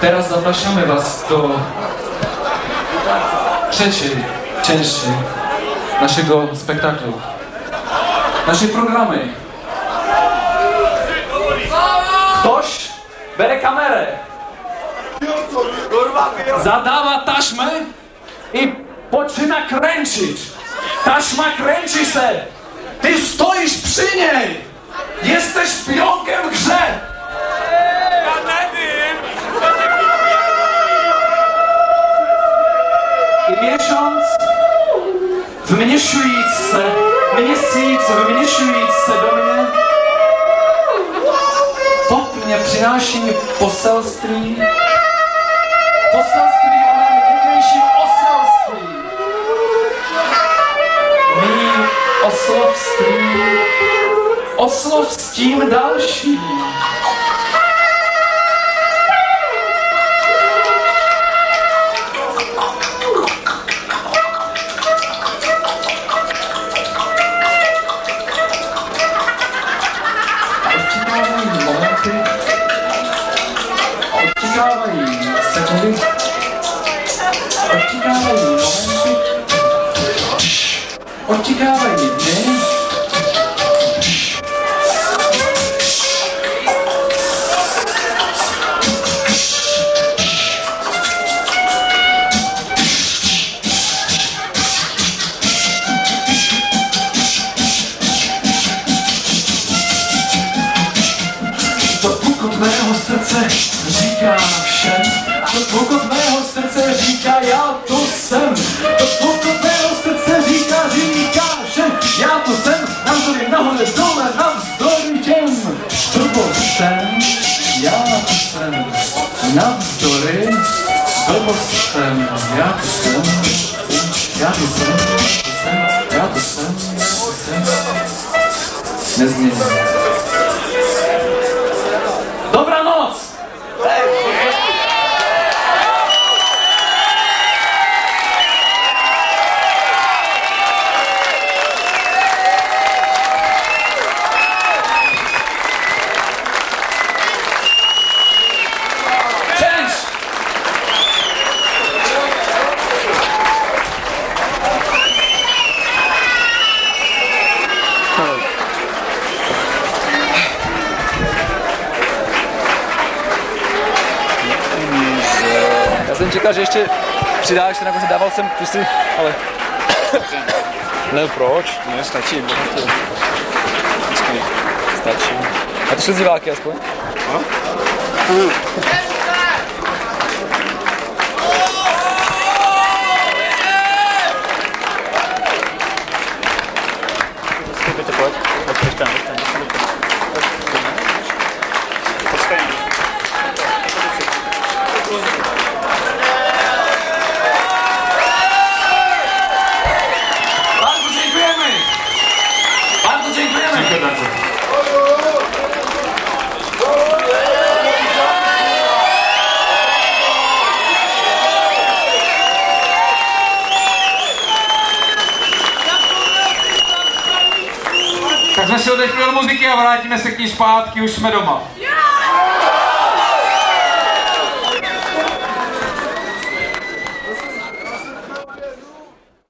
Teraz zapraszamy Was do trzeciej części naszego spektaklu, naszej programy. Ktoś bere kamerę, zadawa taśmę i poczyna kręcić. Taśma kręci się. Ty stoisz przy niej. Jesteś pionkiem grze. Měsíc vměšujíc se do mě, Bůh mě přináší poselství, poselství o mém někdejším oselství, mým oslovství, oslov s tím dalším. Očekávají sekundy, očekávají momenty, očekávají dny, To pukot mého srdce říká. To pukot mého srdce říká, já tu jsem. To mého srdce říká, říká všem. Já tu jsem, navzdory nahoře, dole, navzdory těm blbostem. Já tu jsem, navzdory blbostem. Já tu jsem, já tu jsem, tu jsem, já tu jsem, jsem. Nezměním. Jsem čekal, že ještě přidáš, ten jako dával jsem pusy, ale... ne, proč? Ne, stačí. Stačí. A to šli z diváky aspoň? Pojď tam. Tak jsme si muziky a vrátíme se k ní zpátky, už jsme doma.